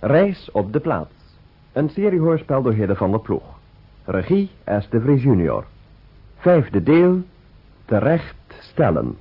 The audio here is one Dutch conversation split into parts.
Reis op de plaats. Een seriehoorspel door Hidde van der Ploeg. Regie S. de Vries junior. Vijfde deel. Terecht stellen.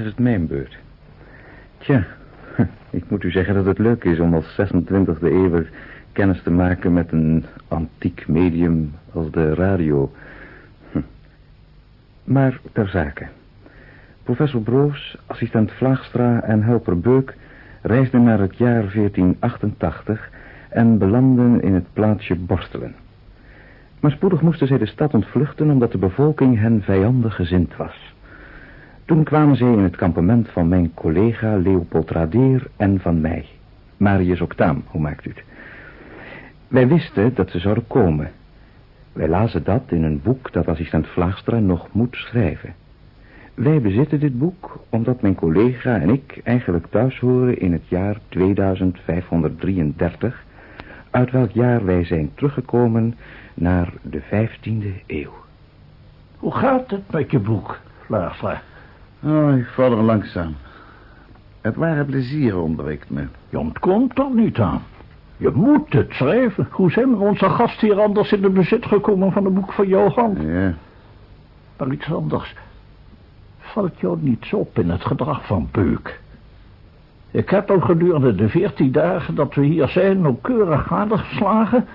Is het mijn beurt. Tja, ik moet u zeggen dat het leuk is om als 26e eeuwer kennis te maken met een antiek medium als de radio. Maar ter zake. Professor Broos, assistent Vlaagstra en helper Beuk reisden naar het jaar 1488 en belanden in het plaatsje Borstelen. Maar spoedig moesten zij de stad ontvluchten omdat de bevolking hen vijandig gezind was. Toen kwamen zij in het kampement van mijn collega Leopold Radeer en van mij. Marius Octaam, hoe maakt u het? Wij wisten dat ze zouden komen. Wij lazen dat in een boek dat assistent Vlaagstra nog moet schrijven. Wij bezitten dit boek omdat mijn collega en ik eigenlijk thuis horen in het jaar 2533, uit welk jaar wij zijn teruggekomen naar de 15e eeuw. Hoe gaat het met je boek, Vlaagstra? Oh, ik val er langzaam. Het ware plezier ontbreekt me. Je ontkomt er niet aan. Je moet het schrijven. Hoe zijn onze gast hier anders in de bezit gekomen van een boek van Johan? Ja. Maar iets anders. Valt jou niets op in het gedrag van Beuk? Ik heb hem gedurende de veertien dagen dat we hier zijn nauwkeurig gadegeslagen.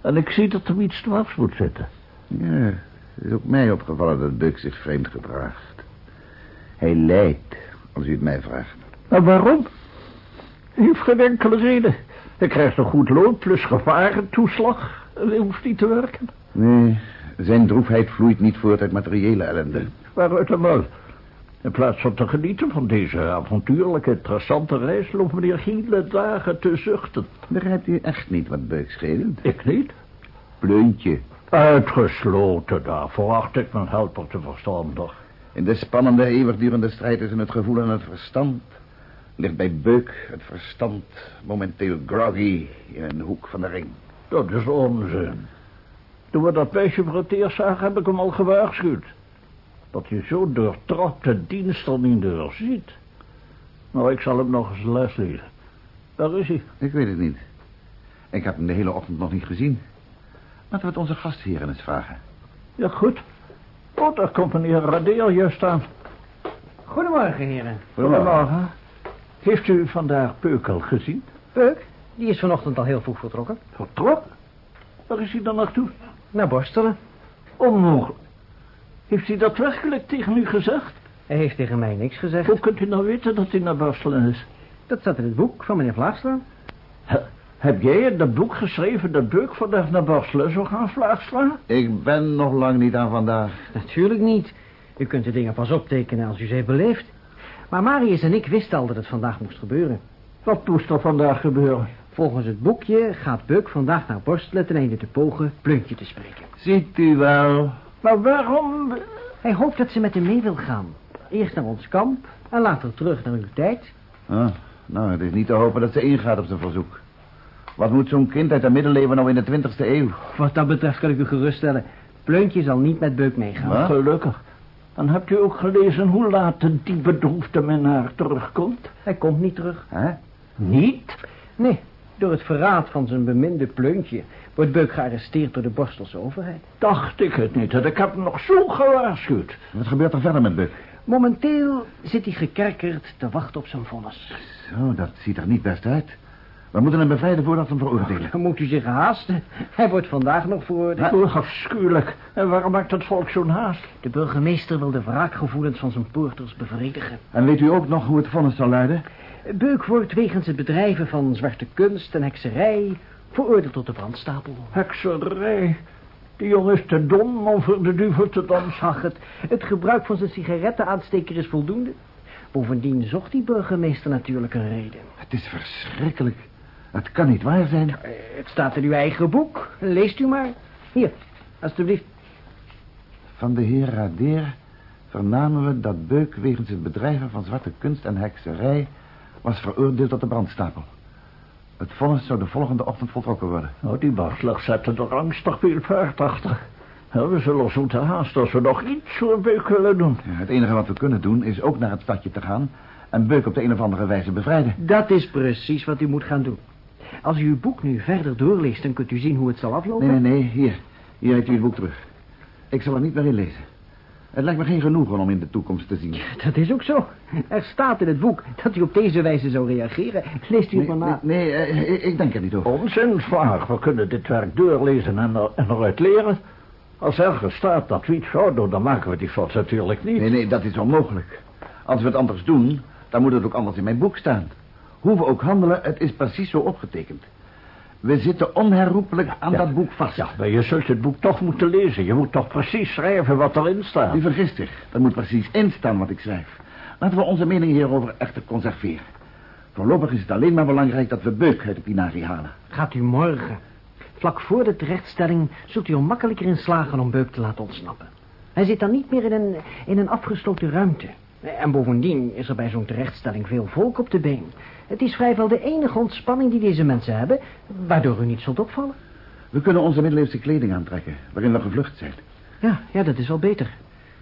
En ik zie dat er iets dwars moet zitten. Ja, het is ook mij opgevallen dat Beuk zich vreemd gedraagt. Hij lijdt, als u het mij vraagt. En waarom? Hij heeft geen enkele reden. Hij krijgt een goed loon plus gevarentoeslag. En hij hoeft niet te werken. Nee, zijn droefheid vloeit niet voort uit materiële ellende. Waaruit dan wel? In plaats van te genieten van deze avontuurlijke, interessante reis... loopt meneer hele dagen te zuchten. Begrijpt u echt niet wat Beuk scheelt? Ik niet? Pleuntje. Uitgesloten, daarvoor acht ik mijn helper te verstandig. In de spannende, eeuwigdurende strijd tussen het gevoel en het verstand... ligt bij Beuk het verstand momenteel groggy in een hoek van de ring. Dat is onzin. Toen we dat meisje voor het eerst zagen, heb ik hem al gewaarschuwd. Dat je zo doortrapte dienst er niet doorziet. Nou, ik zal hem nog eens les leren. Waar is hij? Ik weet het niet. Ik heb hem de hele ochtend nog niet gezien. Laten we het onze gastheren eens vragen. Ja, goed. Oh, daar komt meneer Radeel juist aan. Goedemorgen, heren. Goedemorgen. Heeft u vandaag Peukel gezien? Peuk, die is vanochtend al heel vroeg vertrokken. Vertrokken? Waar is hij dan naartoe? Naar Borstelen. Onmogelijk. Heeft hij dat werkelijk tegen u gezegd? Hij heeft tegen mij niks gezegd. Hoe kunt u nou weten dat hij naar Borstelen is? Dat staat in het boek van meneer Vlaagstra. He, heb jij in dat boek geschreven dat Beuk vandaag naar Borstelen zou gaan, Vlaagstra? Ik ben nog lang niet aan vandaag. Natuurlijk niet. U kunt de dingen pas optekenen als u ze heeft beleefd. Maar Marius en ik wisten al dat het vandaag moest gebeuren. Wat moest er vandaag gebeuren? Volgens het boekje gaat Beuk vandaag naar Borstelen ten einde te pogen Pluntje te spreken. Ziet u wel. Maar waarom... Hij hoopt dat ze met hem mee wil gaan. Eerst naar ons kamp en later terug naar uw tijd. Ah, nou, het is niet te hopen dat ze ingaat op zijn verzoek. Wat moet zo'n kind uit de middeleeuwen nou in de twintigste eeuw? Wat dat betreft kan ik u geruststellen. Pleuntje zal niet met Beuk meegaan. Wat? Gelukkig. Dan hebt u ook gelezen hoe laat die bedroefde minnaar terugkomt? Hij komt niet terug. Hè? Niet? Nee, door het verraad van zijn beminde Pleuntje... wordt Beuk gearresteerd door de Borstelse overheid. Dacht ik het niet. Ik heb hem nog zo gewaarschuwd. Wat gebeurt er verder met Buck? Momenteel zit hij gekerkerd te wachten op zijn vonnis. Zo, dat ziet er niet best uit. We moeten hem bevrijden voordat we hem veroordelen. Dan moet u zich haasten. Hij wordt vandaag nog veroordeeld. Oh, afschuwelijk. En waarom maakt het volk zo'n haast? De burgemeester wil de wraakgevoelens van zijn poorters bevredigen. En weet u ook nog hoe het vonnis zal luiden? Beuk wordt wegens het bedrijven van zwarte kunst en hekserij... veroordeeld tot de brandstapel. Hekserij. Die jongen is te dom om voor de duivel te dansen. Het. Het gebruik van zijn sigarettenaansteker is voldoende. Bovendien zocht die burgemeester natuurlijk een reden. Het is verschrikkelijk. Het kan niet waar zijn. Eh, Het staat in uw eigen boek. Leest u maar. Hier, alstublieft. Van de heer Radeer, vernamen we dat Beuk wegens het bedrijven van zwarte kunst en hekserij was veroordeeld tot de brandstapel. Het vonnis zou de volgende ochtend voltrokken worden. Oh, die Bartlag zette er angstig veel paard achter. We zullen ons moeten haasten als we nog iets voor Beuk willen doen. Ja, het enige wat we kunnen doen is ook naar het stadje te gaan... en Beuk op de een of andere wijze bevrijden. Dat is precies wat u moet gaan doen. Als u uw boek nu verder doorleest, dan kunt u zien hoe het zal aflopen. Nee, nee, nee, hier. Hier heeft u het boek terug. Ik zal er niet meer in lezen. Het lijkt me geen genoegen om in de toekomst te zien. Dat is ook zo. Er staat in het boek dat u op deze wijze zou reageren. Leest u het Nee, maar na. nee, nee, eh, ik- ik denk er niet over. Onzin, Vlaag. We kunnen dit werk doorlezen en, er, en eruit leren. Als ergens staat dat we iets zouden doen, dan maken we die fout natuurlijk niet. Nee, nee, dat is onmogelijk. Als we het anders doen, dan moet het ook anders in mijn boek staan. Hoe we ook handelen, het is precies zo opgetekend. We zitten onherroepelijk aan Ja. dat boek vast. Ja, maar je zult het boek toch moeten lezen. Je moet toch precies schrijven wat erin staat. U vergist zich. Er moet precies in staan wat ik schrijf. Laten we onze mening hierover echter conserveren. Voorlopig is het alleen maar belangrijk dat we Beuk uit de pinarie halen. Gaat u morgen. Vlak voor de terechtstelling zult u er makkelijker in slagen om Beuk te laten ontsnappen. Hij zit dan niet meer in een, in een afgesloten ruimte. En bovendien is er bij zo'n terechtstelling veel volk op de been. Het is vrijwel de enige ontspanning die deze mensen hebben, waardoor u niet zult opvallen. We kunnen onze middeleeuwse kleding aantrekken, waarin we gevlucht zijn. Ja, ja, dat is wel beter.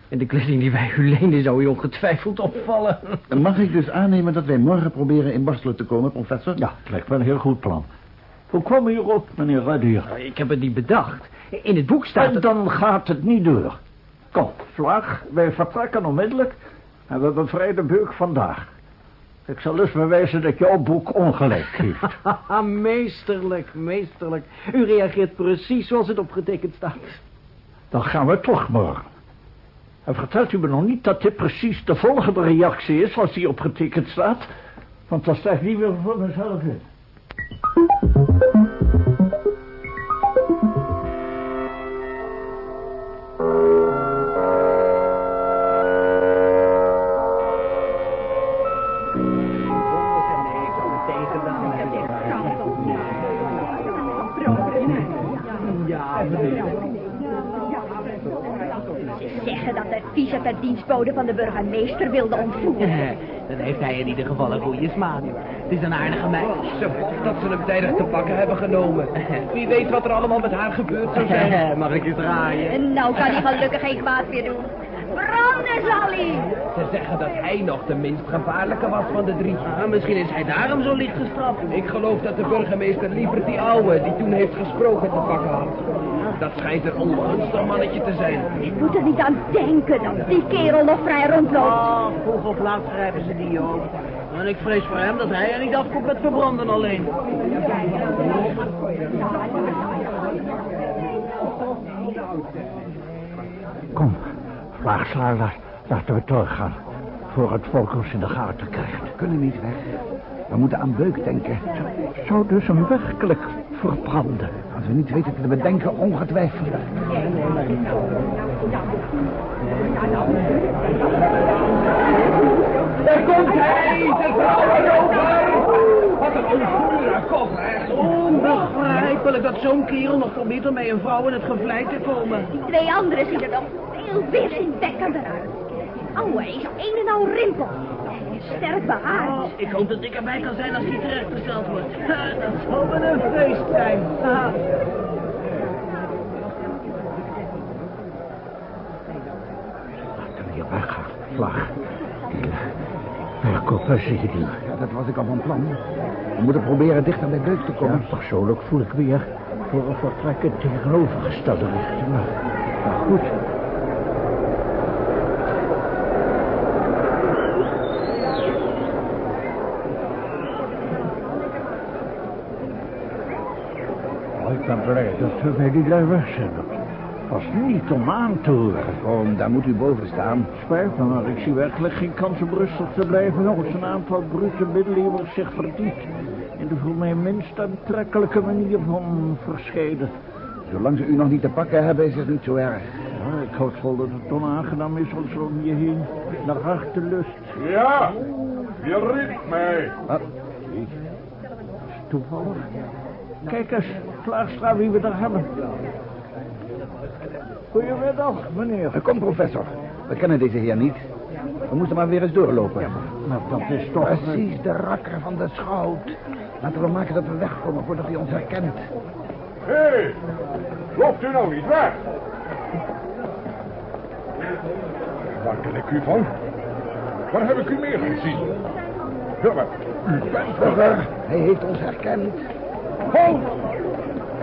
En de kleding die wij u lenen zou u ongetwijfeld opvallen. Dan mag ik dus aannemen dat wij morgen proberen in Borstelen te komen, professor? Ja, het lijkt me een heel goed plan. Hoe kwam u hierop, meneer Radier? Ik heb het niet bedacht. In het boek staat... En het- dan gaat het niet door. Kom, Vlag, wij vertrekken onmiddellijk en we bevrijden Beuk vandaag. Ik zal dus bewijzen dat jouw boek ongelijk heeft. Meesterlijk, meesterlijk. U reageert precies zoals het opgetekend staat. Dan gaan we toch morgen. En vertelt u me nog niet dat dit precies de volgende reactie is als die opgetekend staat? Want dat sta ik niet meer voor mezelf in. Dienstbode van de burgemeester wilde ontvoeren. Dan heeft hij in ieder geval een goede smaak. Het is een aardige meid. Ze voelt dat ze hem tijdig te pakken hebben genomen. Wie weet wat er allemaal met haar gebeurd zou zijn. Mag ik eens draaien? En nou kan hij gelukkig geen kwaad meer doen. Branden zal hij! Ze zeggen dat hij nog de minst gevaarlijke was van de drie. Ah, misschien is hij daarom zo licht gestraft. Ik geloof dat de burgemeester liever die ouwe die toen heeft gesproken te pakken had. Dat schijnt een ongunstig mannetje te zijn. Ik moet er niet aan denken dat die kerel nog vrij rondloopt. Ah, vroeg of laat grijpen ze die ook. En ik vrees voor hem dat hij er niet afkomt met verbranden alleen. Kom, Vlag, sla, laat, laten we doorgaan. Voor het volk ons in de gaten krijgt. We kunnen niet weg. We moeten aan Beuk denken. Zou dus hem werkelijk verbranden? We niet weten te bedenken, ongetwijfeld. Daar komt hij, de vrouwenrover! Wat een onvoelige koffer. Onbegrijpelijk dat zo'n kerel nog probeert om bij een vrouw in het gevlei te komen. Die twee anderen zien er nog veel weerzinwekkender uit. Ouwe is een en al rimpel. Sterk behaard. Ik hoop dat ik erbij kan zijn als hij terechtgesteld wordt. Ha, Dat zal wel een feest zijn. Weggaan, Vlag. Verkopen zie je die. Ja, dat was ik al van plan. We moeten proberen dichter bij Beuk te Ja, komen. persoonlijk voel ik weer voor een vertrek in tegenovergestelde richting. Maar, maar goed. Dat we bij die lui weg zijn. Dat was niet om aan te horen. Kom, daar moet u boven staan. Spijt me, maar ik zie werkelijk geen kans om rustig te blijven... als een aantal brute middeleeuwers zich verdiept... in de voor mij minst aantrekkelijke manier van verscheiden. Zolang ze u nog niet te pakken hebben, is het niet zo erg. Ja, ik houd vol dat het onaangenaam is als om je heen naar hartelust. Ja, je riep mij. Wat? Toevallig. Kijk eens, Klaarstra, wie we daar hebben. Goedemiddag, meneer. Kom, professor. We kennen deze heer niet. We moeten maar weer eens doorlopen. Maar dat is toch... Precies de rakker van de schout. Laten we maken dat we wegkomen voordat hij ons herkent. Hé, hey, loopt u nou niet weg? Waar ken ik u van? Waar heb ik u meer gezien? Ja, maar u bent. Burger, hij heeft ons herkend. Halt!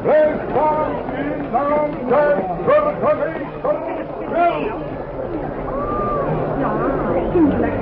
Blijf staan in naam der burgemeester Wil! Porters!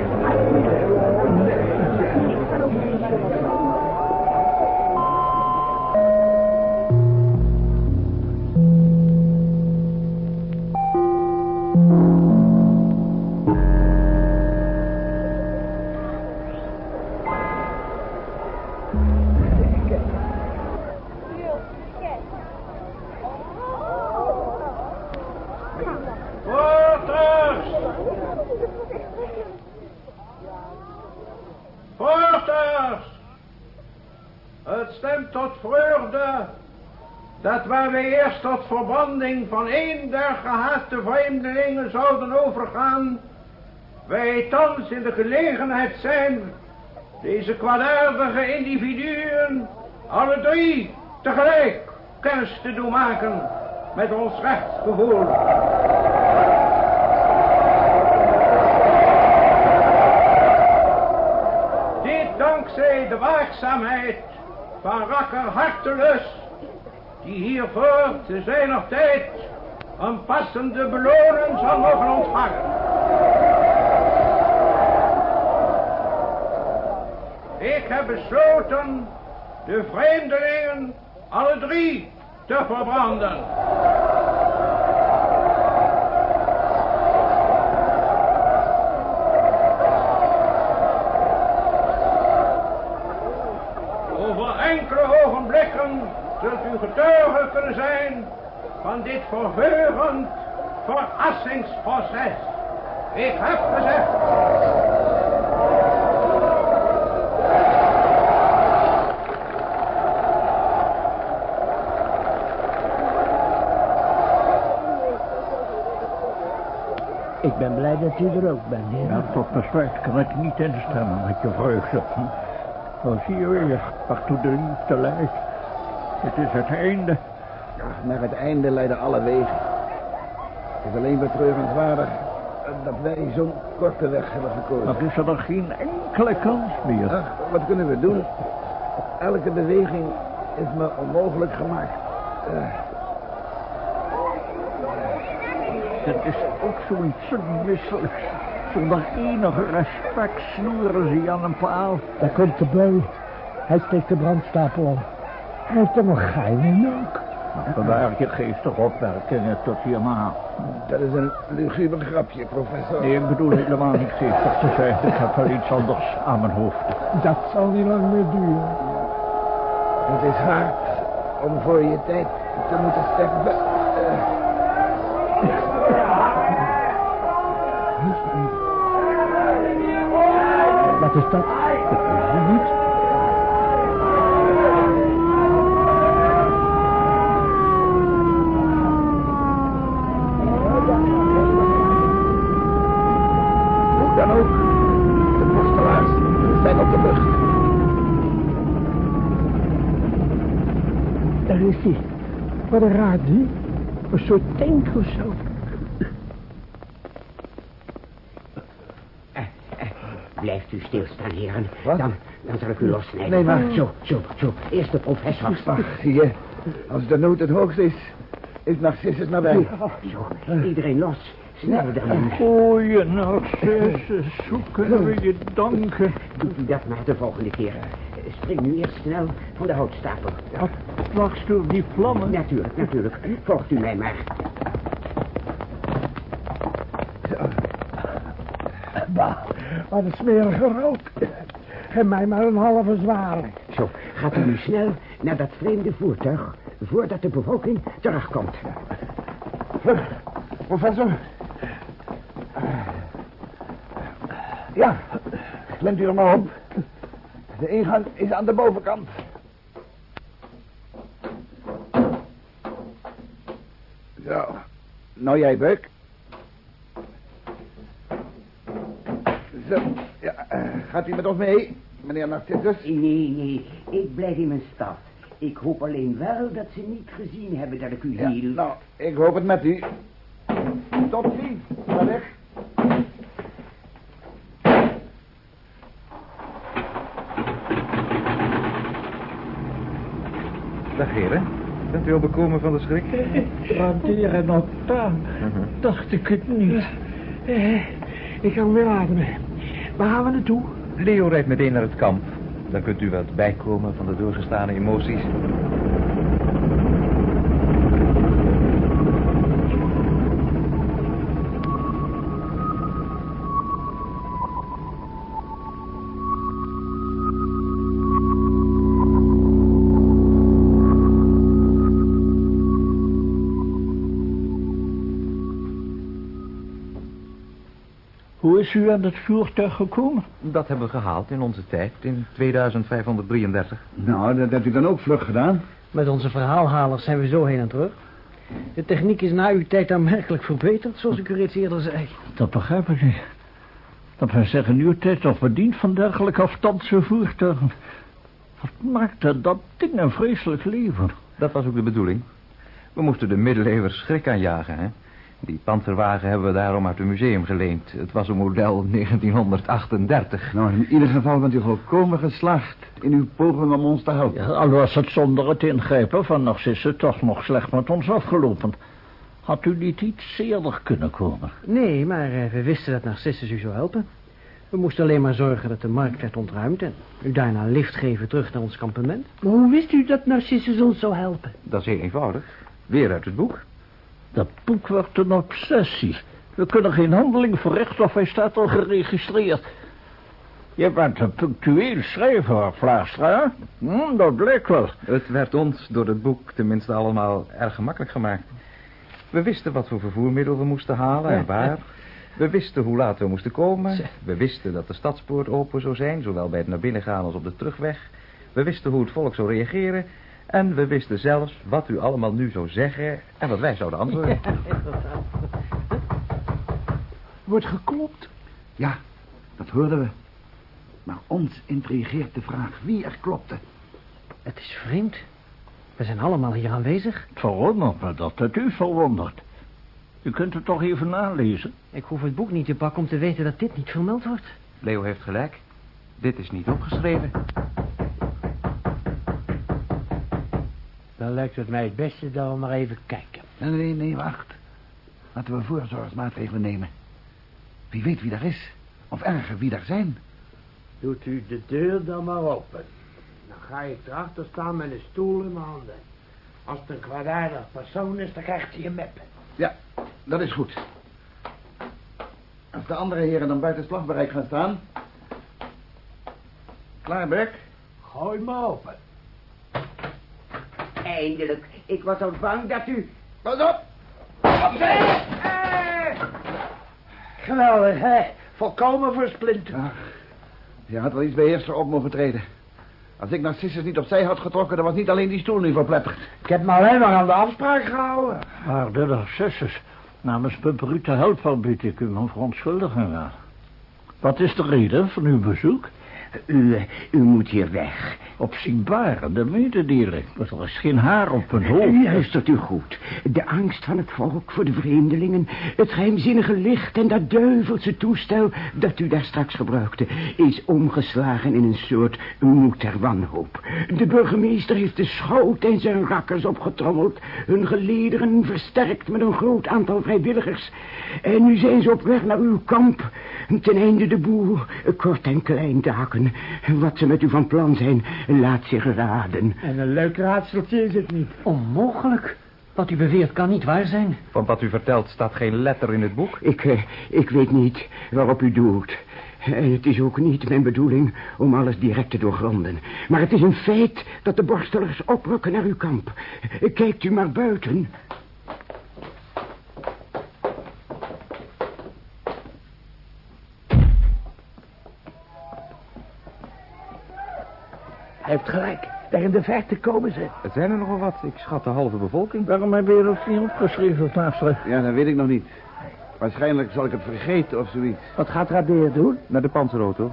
Dat waar wij eerst tot verbranding van één der gehate vreemdelingen zouden overgaan, wij thans in de gelegenheid zijn deze kwaadaardige individuen alle drie tegelijk kennis te doen maken met ons rechtsgevoel. Dit dankzij de waakzaamheid van rakker Hartelus, die hiervoor te zijner tijd een passende beloning zal mogen ontvangen. Ik heb besloten de vreemdelingen alle drie te verbranden. Getuige kunnen zijn van dit verheugend verrassingsproces. Ik heb gezegd. Ik ben blij dat u er ook bent, heer. Ja, tot besluit kan ik niet instemmen met je vreugde. Zo zie je weer waartoe de liefde leidt. Het is het einde. Naar het einde leiden alle wegen. Het is alleen betreurenswaardig dat wij zo'n korte weg hebben gekozen. Dan is er dan geen enkele kans meer. Ach, wat kunnen we doen? Elke beweging is me onmogelijk gemaakt. Eh, Het is ook zoiets misselijks. Zonder enige respect snoeren ze aan een paal. Daar komt de beu. Hij steekt de brandstapel op. Hij heeft er nog gein in ook. Vandaar je geestig opmerkingen tot hierna. dat is een luguber grapje, professor. Nee, ik bedoel helemaal niet geestig te zijn. Ik heb wel iets anders aan mijn hoofd. Dat zal niet lang meer duren. Het is hard om voor je tijd te moeten sterven. Wat is dat? Dat is niet. hoe dan ook, de postelaars zijn op de vlucht. Daar is hij. Wat een raar ding. Een soort tank of zo. Blijft u stilstaan, heren. Wat? Dan, dan zal ik u lossnijden. Nee, maar- Zo, zo, zo. Eerst de professor. Ach, zie je, als de nood het hoogst is, is Narcissus nabij. Zo, iedereen los. Snel dan. Goeie Narcissus, hoe kunnen we je danken? Doet u dat maar de volgende keer. Spring nu eerst snel van de houtstapel. Dwars door die vlammen. Natuurlijk, natuurlijk. Volgt u mij maar. Bah, wat een smerige rook. En mij maar een halve zware. Zo, gaat u nu snel naar dat vreemde voertuig... voordat de bevolking terugkomt. Vlug, professor. Ja, klemt u er maar op. De ingang is aan de bovenkant. Zo. Nou jij, Beuk. Zo. Ja, eh, gaat u met ons mee, meneer Narcissus? Nee, nee, ik blijf in mijn stad. Ik hoop alleen wel dat ze niet gezien hebben dat ik u Ja, hield. nou, ik hoop het met u. Tot ziens. Weg. Heren. Bent u al bekomen van de schrik? Raderen op taan. Dacht ik het niet. Eh, ik kan weer ademen. Waar gaan we naartoe? Leo rijdt meteen naar het kamp. Dan kunt u wat bijkomen van de doorgestane emoties. Hoe is u aan het voertuig gekomen? Dat hebben we gehaald in onze tijd, in 2533. Nou, dat hebt u dan ook vlug gedaan. Met onze verhaalhalers zijn we zo heen en terug. De techniek is na uw tijd aanmerkelijk verbeterd, zoals ik u reeds eerder zei. Dat begrijp ik niet. Dat wij zeggen uw tijd nog bediend van dergelijke afstandse voertuigen. Wat maakte dat ding een vreselijk leven? Dat was ook de bedoeling. We moesten de middeleeuwers schrik aanjagen, hè. Die panzerwagen hebben we daarom uit het museum geleend. Het was een model 1938. Nou, in ieder geval bent u volkomen geslaagd in uw poging om ons te helpen. Ja, al was het zonder het ingrijpen van Narcisse toch nog slecht met ons afgelopen. Had u niet iets eerder kunnen komen? Nee, maar eh, we wisten dat Narcissus u zou helpen. We moesten alleen maar zorgen dat de markt werd ontruimd... en u daarna lift geven terug naar ons kampement. Maar hoe wist u dat Narcissus ons zou helpen? Dat is heel eenvoudig. Weer uit het boek. Dat boek wordt een obsessie. We kunnen geen handeling verrichten of hij staat al geregistreerd. Je bent een punctueel schrijver, Vlaastra. Hm, dat blijkt wel. Het werd ons door het boek tenminste allemaal erg gemakkelijk gemaakt. We wisten wat voor vervoermiddel we moesten halen en waar. We wisten hoe laat we moesten komen. We wisten dat de stadspoort open zou zijn, zowel bij het naar binnen gaan als op de terugweg. We wisten hoe het volk zou reageren. En we wisten zelfs wat u allemaal nu zou zeggen en wat wij zouden antwoorden. Wordt geklopt. Ja, dat hoorden we. Maar ons intrigeert de vraag wie er klopte. Het is vreemd. We zijn allemaal hier aanwezig. Het verwondert me dat het u verwondert. U kunt het toch even nalezen? Ik hoef het boek niet te pakken om te weten dat dit niet vermeld wordt. Leo heeft gelijk. Dit is niet opgeschreven. Dan lijkt het mij het beste dat we maar even kijken. Nee, nee, nee, wacht. Laten we voorzorgsmaatregelen nemen. Wie weet wie daar is. Of erger, wie daar zijn. Doet u de deur dan maar open. Dan ga ik erachter staan met een stoel in mijn handen. Als het een kwaadaardig persoon is, dan krijgt hij een mep. Ja, dat is goed. Als de andere heren dan buiten slagbereik gaan staan. Klaar, Beck? Gooi me open. Eindelijk. Ik was al bang dat u... Pas op! Geweldig, hè? Volkomen versplinterd. Ach, je had wel iets beheerster op mogen treden. Als ik Narcissus niet opzij had getrokken, dan was niet alleen die stoel nu verpletterd. Ik heb me alleen maar aan de afspraak gehouden. Maar de Narcissus, namens Pumperute Helper bied ik u mijn verontschuldiging aan. Wat is de reden van uw bezoek? U, u moet hier weg. Opzienbarende mededeling. Maar er is geen haar op mijn hoofd. Luistert u goed. De angst van het volk voor de vreemdelingen... het geheimzinnige licht en dat duivelse toestel... dat u daar straks gebruikte... is omgeslagen in een soort moed ter wanhoop. De burgemeester heeft de schout en zijn rakkers opgetrommeld... hun gelederen versterkt met een groot aantal vrijwilligers. En nu zijn ze op weg naar uw kamp... ten einde de boel kort en klein te hakken. Wat ze met u van plan zijn, laat zich raden. En een leuk raadseltje is het niet. Onmogelijk. Wat u beweert kan niet waar zijn. Van wat u vertelt staat geen letter in het boek. Ik, eh, ik weet niet waarop u doelt. En het is ook niet mijn bedoeling om alles direct te doorgronden. Maar het is een feit dat de borstelers oprukken naar uw kamp. Kijkt u maar buiten. Hij heeft gelijk. Daar in de verte komen ze. Het zijn er nogal wat. Ik schat de halve bevolking. Waarom heb je dat niet opgeschreven, Plaagster? Ja, dat weet ik nog niet. Waarschijnlijk zal ik het vergeten of zoiets. Wat gaat Radeer doen? Naar de panzerauto.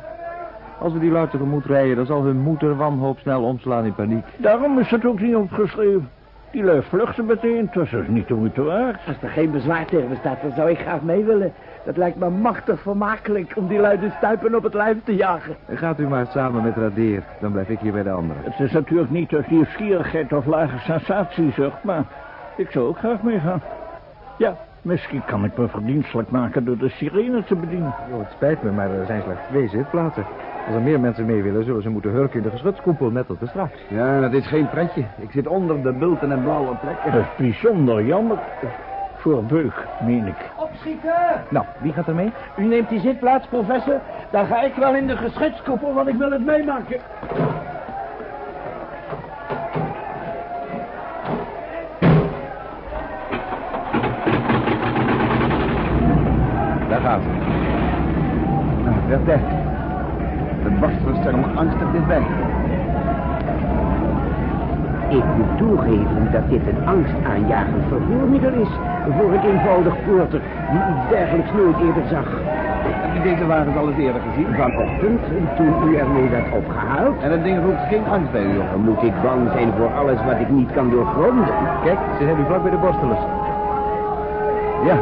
Als we die lui tegemoet rijden, dan zal hun moeder wanhoop snel omslaan in paniek. Daarom is het ook niet opgeschreven. Die lui vluchten meteen, dus dat is niet de moeite waard. Als er geen bezwaar tegen bestaat, dan zou ik graag mee willen. Dat lijkt me machtig vermakelijk om die lui de stuipen op het lijf te jagen. En gaat u maar samen met Radeer, dan blijf ik hier bij de anderen. Het is natuurlijk niet uit nieuwsgierigheid of lage sensatiezucht, maar ik zou ook graag meegaan. Ja, misschien kan ik me verdienstelijk maken door de sirene te bedienen. Jo, het spijt me, maar er zijn slechts twee zitplaatsen. Als er meer mensen mee willen, zullen ze moeten hurken in de geschutskoepel, net als de straf. Ja, dat is geen pretje. Ik zit onder de bulten en blauwe Dat plekken. is bijzonder jammer. Voor Beuk, meen ik. Opschieten! Nou, wie gaat er mee? U neemt die zitplaats, professor. Dan ga ik wel in de geschutskoepel, want ik wil het meemaken. Daar gaat ze. Nou, het werd tijd. De barstversterm angstig dichtbij. Ik moet toegeven dat dit een angstaanjagend vervoermiddel is voor een eenvoudig poorter die iets dergelijks nooit eerder zag. Heb je deze wagens al eens eerder gezien? Vanochtend, toen u ermee werd opgehaald, En het ding roept geen angst bij u op. dan moet ik bang zijn voor alles wat ik niet kan doorgronden. Kijk, ze zijn nu vlak bij de borstelers. Ja.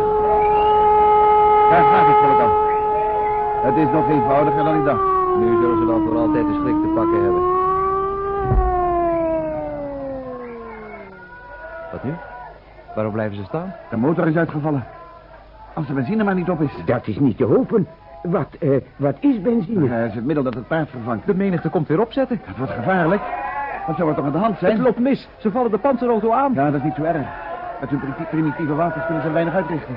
Daar gaat het voor dan. Het is nog eenvoudiger dan ik dacht. Nu zullen ze dan voor altijd de schrik te pakken hebben. Wat nu? Waarom blijven ze staan? De motor is uitgevallen. Als de benzine maar niet op is. Dat is niet te hopen. Wat, eh, wat is benzine? Dat is het middel dat het paard vervangt. De menigte komt weer opzetten. Dat wordt gevaarlijk. Wat zou er toch aan de hand zijn? Het loopt mis. Ze vallen de panzerauto aan. Ja, dat is niet zo erg. Met hun primi- primitieve wapens kunnen ze weinig uitrichten.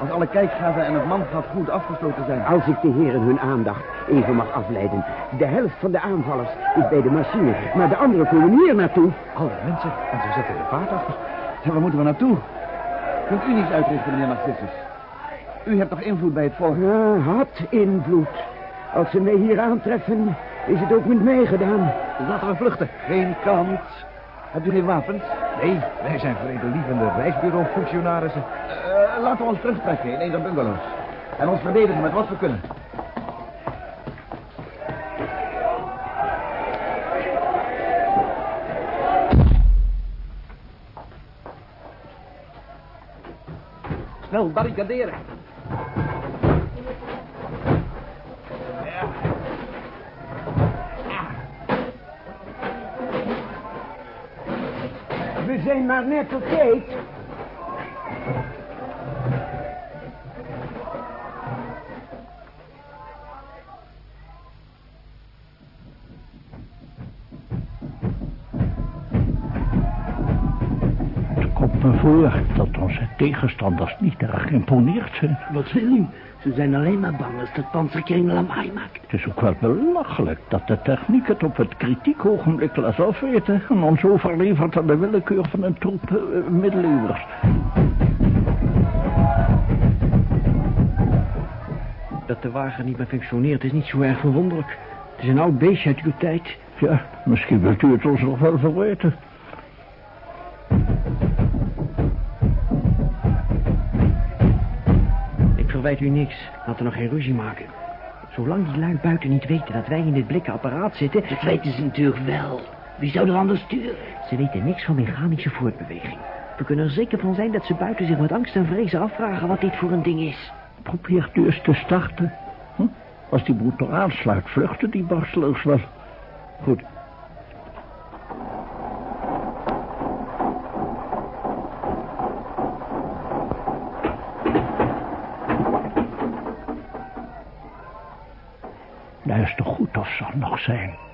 Als alle kijkgaten en het mangat goed afgesloten zijn. Als ik de heren hun aandacht even mag afleiden. De helft van de aanvallers is bij de machine, maar de anderen komen hier naartoe. Alle mensen. En ze zetten de vaart achter. Zeg, waar moeten we naartoe? Kunt u niets uitrichten, meneer Narcissus? U hebt toch invloed bij het volk? Ja, had invloed. Als ze mij hier aantreffen, is het ook met mij gedaan. Laten we vluchten. Geen kans. Hebt u geen wapens? Nee, wij zijn vredelievende reisbureau-functionarissen. Eh, laten we ons terugtrekken in een der bungalows. En ons verdedigen met wat we kunnen. Snel, barricaderen. We zijn maar net komt me voor dat onze tegenstanders niet erg geïmponeerd zijn. Wat wil u? Ze zijn alleen maar bang als dat panzerkring lawaai maakt. Het is ook wel belachelijk dat de techniek het op het kritiek ogenblik laat afweten... en ons overlevert aan de willekeur van een troep eh, middeleeuwers. Dat de wagen niet meer functioneert is niet zo erg verwonderlijk. Het is een oud beestje uit uw tijd. Ja, misschien wilt u het ons nog wel verweten. Ik verwijt u niks. Laten we nog geen ruzie maken. Zolang die lui buiten niet weten dat wij in dit blikken apparaat zitten... Dat weten ze natuurlijk wel. Wie zou er anders sturen? Ze weten niks van mechanische voortbeweging. We kunnen er zeker van zijn dat ze buiten zich met angst en vrezen afvragen wat dit voor een ding is. Probeert u eens te starten. Hm? Als die motor aansluit, vluchten die barsteloos wel. Goed. Ze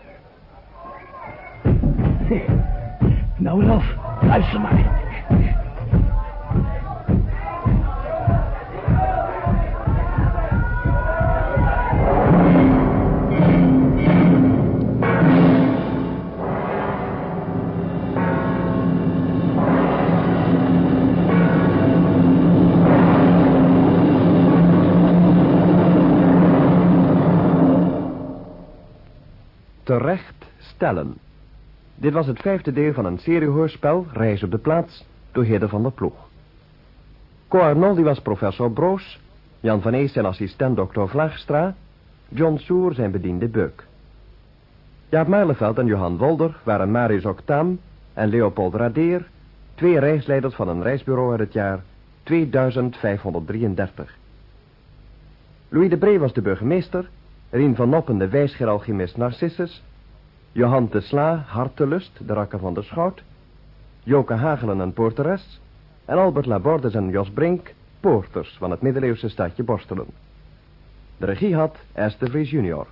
Terecht stellen. Dit was het vijfde deel van een seriehoorspel, Reis op de Plaats, door Hidde van der Ploeg. Co Arnoldi was professor Broos, Jan van Ees zijn assistent dokter Vlaagstra, John Soer zijn bediende Beuk. Jaap Meileveld en Johan Wolder waren Marius Octaam en Leopold Radeer, twee reisleiders van een reisbureau uit het jaar 2533. Louis de Bree was de burgemeester, Rien van Noppen de wijsgeralchimist Narcissus, Johan de Sla, Hartelust, de rakker van de Schout, Joke Hagelen en Poorteres, en Albert Labordes en Jos Brink, poorters van het middeleeuwse stadje Borstelen. De regie had Esther Vries junior.